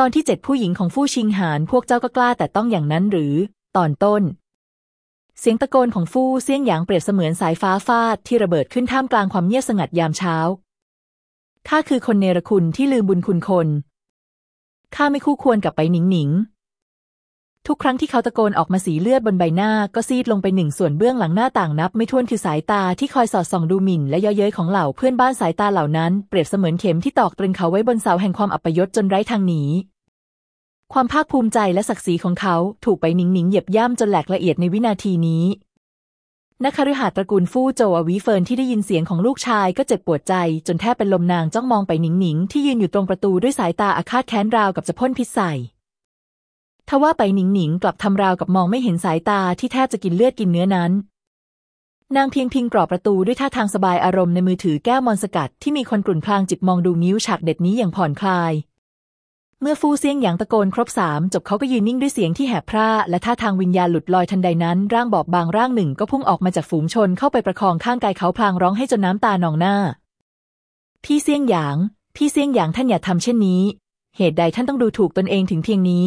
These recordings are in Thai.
ตอนที่เจ็ดผู้หญิงของฟู่ชิงหานพวกเจ้าก็กล้าแต่ต้องอย่างนั้นหรือ ตอนต้น เสียงตะโกนของฟู่เซี่ยงหยางเปรียบเสมือนสายฟ้าฟาดที่ระเบิดขึ้นท่ามกลางความเงียบสงัดยามเช้าข้าคือคนเนรคุณที่ลืมบุญคุณคนข้าไม่คู่ควรกับไปหนิงหนิง ทุกครั้งที่เขาตะโกนออกมาสีเลือดบนใบหน้าก็ซีดลงไปหนึ่งส่วนเบื้องหลังหน้าต่างนับ ไม่ถ้วนคือสายตาที่คอยสอดส่องดูหมิ่นและเย้อเย้ยของเหล่าเพื่อนบ้านสายตาเหล่านั้นเปรียบเสมือนเข็มที่ตอกตรึงเขาไว้บนเสาแห่งความอัปยศจนไร้ทางหนีความภาคภูมิใจและศักดิ์ศรีของเขาถูกไปหนิงหนิงเหยียบย่ำจนแหลกละเอียดในวินาทีนี้นักคฤหาสน์ตระกูลฟู่โจอวีเฟินที่ได้ยินเสียงของลูกชายก็เจ็บปวดใจ จนแทบเป็นลมนางจ้องมองไปหนิงหนิงที่ยืนอยู่ตรงประตูด้วยสายตาอาฆาตแค้นราวกับจะพ่นพิษใส่ ทว่าไปหนิงหนิงกลับทำราวกับมองไม่เห็นสายตาที่แทบจะกินเลือดกินเนื้อนั้น นางเพียงพิงกรอบประตูด้วยท่าทางสบายอารมณ์ในมือถือแก้วมอนสกัดที่มีคนกลุ่นพลางจิบมองดูนิ้วฉากเด็ดนี้อย่างผ่อนคลาย เมื่อฟูเซียงหยางตะโกนครบสามจบเขาก็ยืนนิ่งด้วยเสียงที่แหบพร่าและท่าทางวิญญาณหลุดลอยทันใดนั้น ร่างบอบบางร่างหนึ่งก็พุ่งออกมาจากฝูงชนเข้าไปประคองข้างกายเขาพลางร้องให้จนน้ำตานองหน้า พี่เซียงหยาง พี่เซียงหยางท่านอย่าทำเช่นนี้ เหตุใดท่านต้องดูถูกตนเองถึงเพียงนี้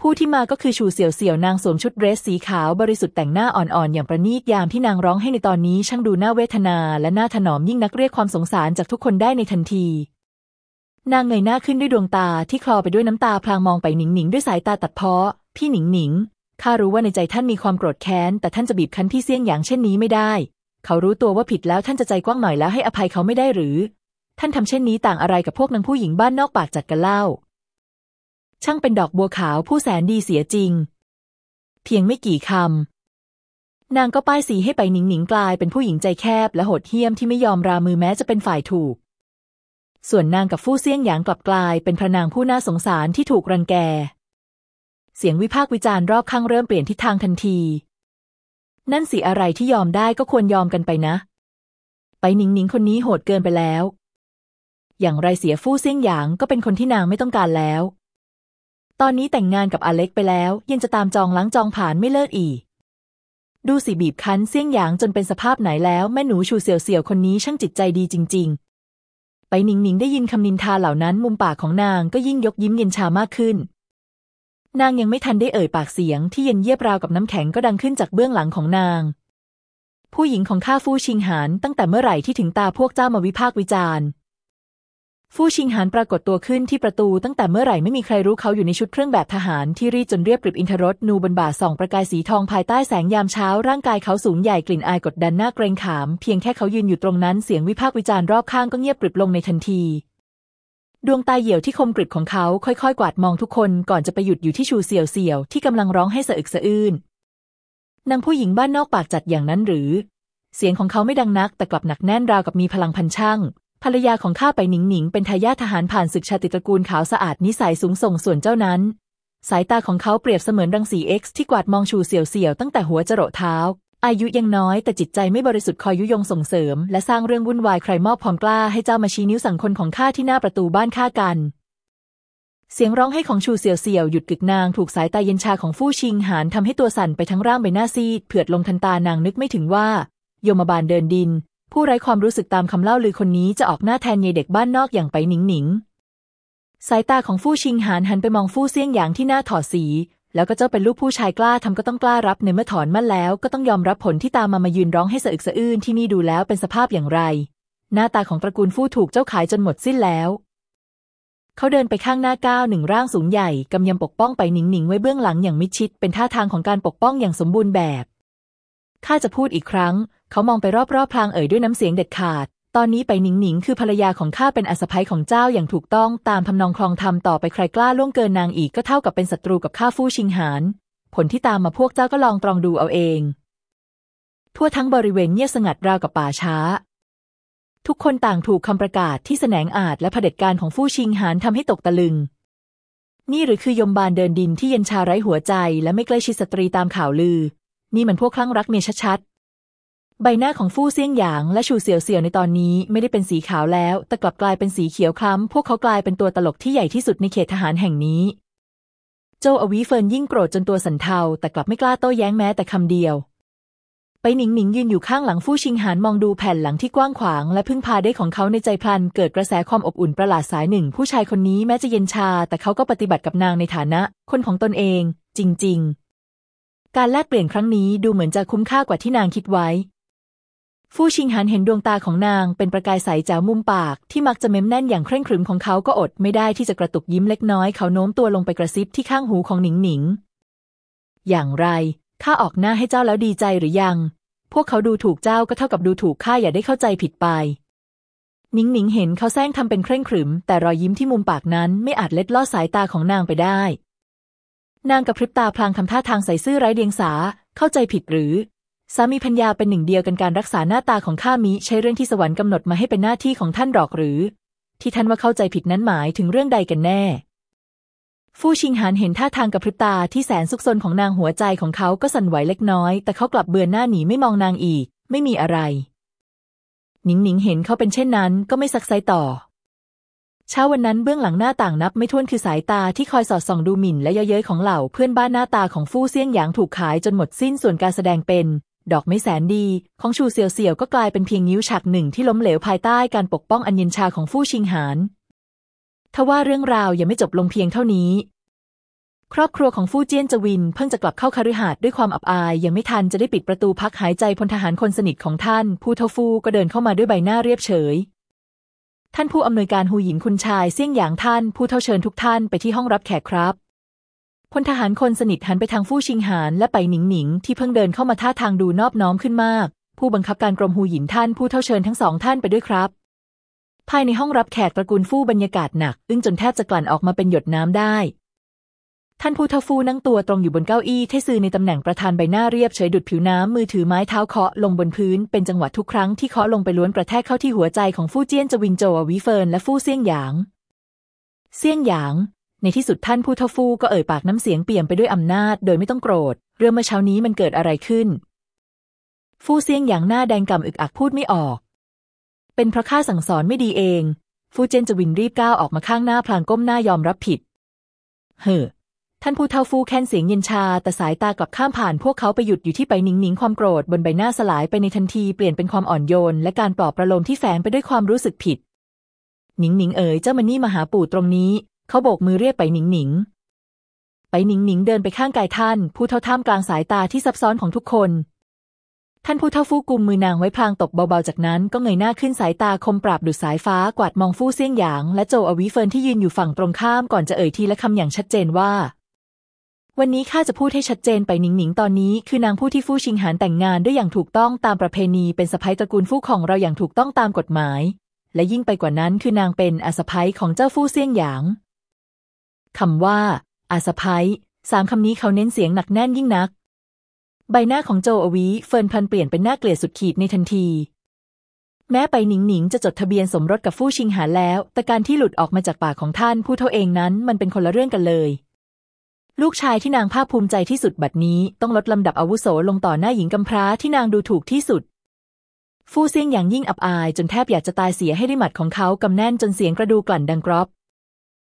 ผู้ที่มาก็คือชูเสี่ยวเสี่ยวนางสวมชุดเดรสสีขาวบริสุทธิ์แต่งหน้าอ่อนๆ อย่างประณีตยามที่นางร้องให้ในตอนนี้ช่างดูน่าเวทนาและน่าถนอมยิ่งนักเรียกความสงสารจากทุกคนได้ในทันที นางเงยหน้าขึ้นด้วยดวงตาที่คลอไปด้วยน้ำตาพลางมองไปหนิงหนิงด้วยสายตาตัดเพ้อพี่หนิงหนิงข้ารู้ว่าในใจท่านมีความโกรธแค้น แต่ท่านจะบีบคั้นพี่เสี่ยงอย่างเช่นนี้ไม่ได้ เขารู้ตัวว่าผิดแล้วท่านจะใจกว้างหน่อยแล้วให้อภัยเขาไม่ได้หรือ ท่านทำเช่นนี้ต่างอะไรกับพวกนางผู้หญิงบ้านนอกปากจัดกันเล่า ช่างเป็นดอกบัวขาวผู้แสนดีเสียจริง เพียงไม่กี่คำ นางก็ป้ายสีให้ไปหนิงหนิงกลายเป็นผู้หญิงใจแคบและโหดเหี้ยมที่ไม่ยอมรามือแม้จะเป็นฝ่ายถูก ส่วนนางกับฟู่เซี่ยงหยางกลับกลายเป็นพระนางผู้น่าสงสารที่ถูกรังแก เสียงวิพากษ์วิจารณ์รอบข้างเริ่มเปลี่ยนทิศทางทันที นั่นสิอะไรที่ยอมได้ก็ควรยอมกันไปนะ ไปหนิงหนิงคนนี้โหดเกินไปแล้ว อย่างไรเสียฟู่เซี่ยงหยางก็เป็นคนที่นางไม่ต้องการแล้ว ตอนนี้แต่งงานกับอเล็กไปแล้ว ยังจะตามจองล้างจองผ่านไม่เลิกอีก ดูสิบีบคั้นเซี่ยงหยางจนเป็นสภาพไหนแล้ว แม่หนูชูเสี่ยวเสี่ยวคนนี้ช่างจิตใจดีจริง ๆ ไปหนิงหนิงได้ยินคำนินทาเหล่านั้นมุมปากของนางก็ยิ่งยกยิ้มเย็นชามากขึ้น นางยังไม่ทันได้เอ่ยปากเสียงที่เย็นเยียบราวกับน้ำแข็งก็ดังขึ้นจากเบื้องหลังของนาง ผู้หญิงของข้าฟู่ชิงหานตั้งแต่เมื่อไหร่ที่ถึงตาพวกเจ้ามาวิพากษ์วิจารณ์ ฟู่ชิงหานปรากฏตัวขึ้นที่ประตูตั้งแต่เมื่อไหร่ไม่มีใครรู้เขาอยู่ในชุดเครื่องแบบทหารที่รีดจนเรียบกริบอินทรสนูบนบ่าส่องประกายสีทองภายใต้แสงยามเช้า ร่างกายเขาสูงใหญ่กลิ่นอายกดดันหน้าเกรงขาม เพียงแค่เขายืนอยู่ตรงนั้นเสียงวิพากษ์วิจารณ์รอบข้างก็เงียบกริบลงในทันที ดวงตาเหี่ยวที่คมกริบของเขาค่อยๆ กวาดมองทุกคนก่อนจะไปหยุดอยู่ที่ชูเสี่ยวเสี่ยวที่กำลังร้องให้สะอึกสะอื้นนางผู้หญิงบ้านนอกปากจัดอย่างนั้นหรือ เสียงของเขาไม่ดังนักแต่กลับหนักแน่นราวกับมีพลังพันช่าง ภรรยาของข้าไปหนิงหนิงเป็นทายาททหารผ่านศึกชาติตระกูลขาวสะอาดนิสัยสูงส่งส่วนเจ้านั้น สายตาของเขาเปรียบเสมือนรังสีเอ็กซ์ที่กวาดมองชูเสี่ยวเสี่ยวตั้งแต่หัวจรดเท้า อายุยังน้อยแต่จิตใจไม่บริสุทธิ์คอยยุยงส่งเสริม และสร้างเรื่องวุ่นวายใครมอบความกล้าให้เจ้ามาชี้นิ้วสั่งคนของข้าที่หน้าประตูบ้านข้ากันเสียงร้องให้ของชูเสี่ยวเสี่ยวหยุดกึกนางถูกสายตาเย็นชาของฟู่ชิงหานทำให้ตัวสั่นไปทั้งร่างใบหน้าซีดเผือดลงทันตานางนึกไม่ถึงว่า โยมบาลเดินดิน ผู้ไร้ความรู้สึกตามคำเล่าลือคนนี้จะออกหน้าแทนเยเด็กบ้านนอกอย่างไปหนิงหนิงสายตาของฟู่ชิงหานหันไปมองฟู่เซี่ยงหยางที่หน้าถอดสี แล้วก็เจ้าเป็นลูกผู้ชายกล้าทำก็ต้องกล้ารับในเมื่อถอนมั่นแล้ว ก็ต้องยอมรับผลที่ตามมามายืนร้องให้สะอึกสะอื้นที่นี่ดูแล้วเป็นสภาพอย่างไร หน้าตาของตระกูลฟู่ถูกเจ้าขายจนหมดสิ้นแล้วเขาเดินไปข้างหน้าก้าวหนึ่งร่างสูงใหญ่กำยำปกป้องไปหนิงหนิงไว้เบื้องหลังอย่างมิดชิด เป็นท่าทางของการปกป้องอย่างสมบูรณ์แบบ ข้าจะพูดอีกครั้ง เขามองไปรอบๆพลางเอ่ยด้วยน้ำเสียงเด็ดขาด ตอนนี้ไปหนิงหนิงคือภรรยาของข้าเป็นอสภัยของเจ้าอย่างถูกต้องตามทำนองคลองธรรมต่อไปใครกล้าล่วงเกินนางอีกก็เท่ากับเป็นศัตรูกับข้าฟู่ชิงหาน ผลที่ตามมาพวกเจ้าก็ลองตรองดูเอาเอง ทั่วทั้งบริเวณเงียบสงัดราวกับป่าช้า ทุกคนต่างถูกคำประกาศที่แสนองอาจและเผด็จการของฟู่ชิงหานทำให้ตกตะลึงนี่หรือคือยมบาลเดินดินที่เย็นชาไร้หัวใจและไม่ใกล้ชิดสตรีตามข่าวลือ นี่มันพวกคลั่งรักเมียชัด ใบหน้าของฟู่เซียงหยางและชูเสี่ยวเสี่ยวในตอนนี้ไม่ได้เป็นสีขาวแล้ว แต่กลับกลายเป็นสีเขียวคล้ำ พวกเขากลายเป็นตัวตลกที่ใหญ่ที่สุดในเขตทหารแห่งนี้โจอวีเฟินยิ่งโกรธจนตัวสั่นเทา แต่กลับไม่กล้าโต้แย้งแม้แต่คำเดียวไปไปหนิงหนิงยืนอยู่ข้างหลังฟู่ชิงหานมองดูแผ่นหลังที่กว้างขวาง และพึ่งพาได้ของเขาในใจพลัน เกิดกระแสความอบอุ่นประหลาดสายหนึ่ง ผู้ชายคนนี้แม้จะเย็นชา แต่เขาก็ปฏิบัติกับนางในฐานะ คนของตนเอง จริง ๆ การแลกเปลี่ยนครั้งนี้ดูเหมือนจะคุ้มค่ากว่าที่นางคิดไว้ ฟู่ชิงหานเห็นดวงตาของนางเป็นประกายใสแจ๋วมุมปาก ที่มักจะเม้มแน่นอย่างเคร่งครึมของเขาก็อดไม่ได้ที่จะกระตุกยิ้มเล็กน้อยเขาโน้มตัวลงไปกระซิบที่ข้างหูของหนิงหนิง อย่างไรข้าออกหน้าให้เจ้าแล้วดีใจหรือยัง พวกเขาดูถูกเจ้าก็เท่ากับดูถูกข้าอย่าได้เข้าใจผิดไปนิงหนิงเห็นเขาแซงทำเป็นเคร่งขรึม แต่รอยยิ้มที่มุมปากนั้นไม่อาจเล็ดลอดสายตาของนางไปได้ นางกระพริบตาพลางทำท่าทางใส่ซื่อไร้เดียงสาเข้าใจผิดหรือ สามีพัญญาเป็นหนึ่งเดียวกันการรักษาหน้าตาของข้ามิใช่เรื่องที่สวรรค์กำหนดมาให้เป็นหน้าที่ของท่านหรอกหรือ ที่ท่านว่าเข้าใจผิดนั้นหมายถึงเรื่องใดกันแน่ ฟู่ชิงหานเห็นท่าทางกับพริบตาที่แสนซุกซนของนางหัวใจของเขาก็สั่นไหวเล็กน้อย แต่เขากลับเบือนหน้าหนีไม่มองนางอีก ไม่มีอะไร หนิงหนิงเห็นเขาเป็นเช่นนั้นก็ไม่ซักไซต่อเช้าวันนั้นเบื้องหลังหน้าต่างนับไม่ถ้วนคือสายตาที่คอยสอดส่องดูหมิ่นและเย้ยเย้ยของเหล่าเพื่อนบ้านหน้าตาของฟู่เซี่ยงหยางถูกขายจนหมดสิ้นส่วนการแสดงเป็น ดอกไม้แสนดี ของชูเสี่ยวเสี่ยวก็กลายเป็นเพียงนิ้วฉากหนึ่งที่ล้มเหลวภายใต้การปกป้องอันเย็นชาของฟู่ชิงหานทว่าเรื่องราวยังไม่จบลงเพียงเท่านี้ ครอบครัวของฟู่เจี้ยนจวิน เพิ่งจะกลับเข้าคฤหาสน์ด้วยความอับอายยังไม่ทันจะได้ปิดประตูพักหายใจพลทหารคนสนิทของท่าน ผู้เท่าฟู่ก็เดินเข้ามาด้วยใบหน้าเรียบเฉย ท่านผู้อำนวยการหูหญิงคุณชายเสี่ยงหยางท่าน ผู้เท่าเชิญทุกท่านไปที่ห้องรับแขกครับ พลทหารคนสนิทหันไปทางฟู่ชิงหานและไปหนิงหนิง ที่เพิ่งเดินเข้ามาท่าทางดูนอบน้อมขึ้นมาก ผู้บังคับการกรมหูหญินท่านผู้เท่าเชิญทั้งสองท่านไปด้วยครับ ภายในห้องรับแขกตระกูลฟู่บรรยากาศหนัก อึ้งจนแทบจะกลั่นออกมาเป็นหยดน้ำได้ ท่านผู้ทฟูนั่งตัวตรงอยู่บนเก้าอี้เทซือในตำแหน่งประธานใบหน้าเรียบเฉยดุดผิวน้ำมือถือไม้เท้าเคาะลงบนพื้น เป็นจังหวะทุกครั้งที่เคาะลงไปล้วนกระแทกเข้าที่หัวใจของฟู่เจี้ยนจวินโจววิเฟินและฟู่เซี่ยงหยางเซี่ยงหยาง ในที่สุดท่านผู้ทฟูก็เอ่ยปากน้ำเสียงเปี่ยมไปด้วยอำนาจ โดยไม่ต้องโกรธ เรื่องเมื่อเช้านี้มันเกิดอะไรขึ้น ฟู่เซียงหยางหน้าแดงกำอึกอักพูดไม่ออก เป็นเพราะข้าสั่งสอนไม่ดีเอง ฟู่เจนจวินรีบก้าวออกมาข้างหน้าพลางก้มหน้ายอมรับผิด เฮ้อท่านผู้เท่าฟูแค้นเสียงเย็นชา แต่สายตากลับข้ามผ่านพวกเขาไปหยุดอยู่ที่ไปหนิงหนิงความโกรธบนใบหน้าสลายไปในทันทีเปลี่ยนเป็นความอ่อนโยน และการปลอบประโลมที่แฝงไปด้วยความรู้สึกผิดหนิงหนิงเอ๋ยเจ้ามันนี่มาหาปู่ตรงนี้ เขาโบกมือเรียกไปหนิงหนิง ไปหนิงหนิงเดินไปข้างกายท่าน ผู้เท่าท่ามกลางสายตาที่ซับซ้อนของทุกคน ท่านผู้เท่าฟูกุมมือนางไว้พลางตบเบาๆ จากนั้นก็เงยหน้าขึ้นสายตาคมปราบดุดสายฟ้ากวาดมองฟู่เซี่ยงหยาง และโจอวีเฟินที่ยืนอยู่ฝั่งตรงข้ามก่อนจะเอ่ยทีละคำอย่างชัดเจนว่าวันนี้ข้าจะพูดให้ชัดเจนไปหนิงหนิงตอนนี้ คือนางผู้ที่ฟู่ชิงหานแต่งงานด้วยอย่างถูกต้องตามประเพณีเป็นสะพ้ยตระกูลฟู่ของเราอย่างถูกต้องตามกฎหมาย และยิ่งไปกว่านั้นคือนางเป็นอาสะพ้ยของเจ้าฟู่เซี่ยงหยาง คำว่า อาสะพ้ยสามคำนี้เขาเน้นเสียงหนักแน่นยิ่งนัก ใบหน้าของโจอวีเฟิร์นพันเปลี่ยนเป็นหน้าเกลียดสุดขีดในทันที แม้ไปหนิงหนิงจะจดทะเบียนสมรสกับฟู่ชิงหาแล้ว แต่การที่หลุดออกมาจากปากของท่านผู้เท่าเองนั้นมันเป็นคนละเรื่องกันเลย ลูกชายที่นางภาคภูมิใจที่สุดบัดนี้ต้องลดลำดับอาวุโสลงต่อหน้าหญิงกำพร้าที่นางดูถูกที่สุดฟู่เซียงอย่างยิ่งอับอายจนแทบอยากจะตายเสียให้ได้หมัดของเขากำแน่นจนเสียงกระดูกลั่นดังกรอบ